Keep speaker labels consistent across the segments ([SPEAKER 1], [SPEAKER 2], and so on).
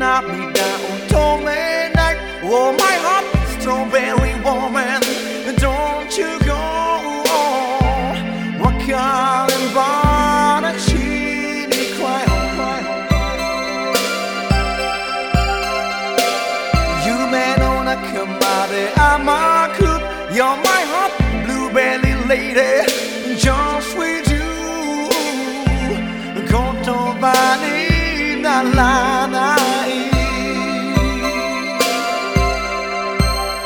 [SPEAKER 1] knock me down. Don't. Oh, my heart strawberry woman, don't you go on. What kind of bar that she cry You may know not come out I'm cook. You're my heart, blueberry lady. Just with you. Go to Vanilla.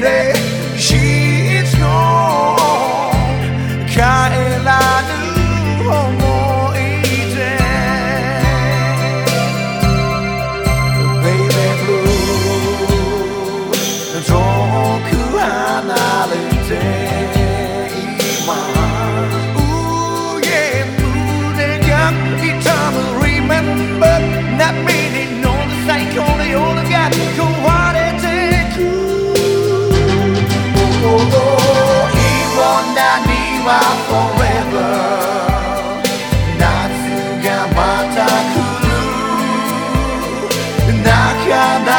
[SPEAKER 1] lady. なかな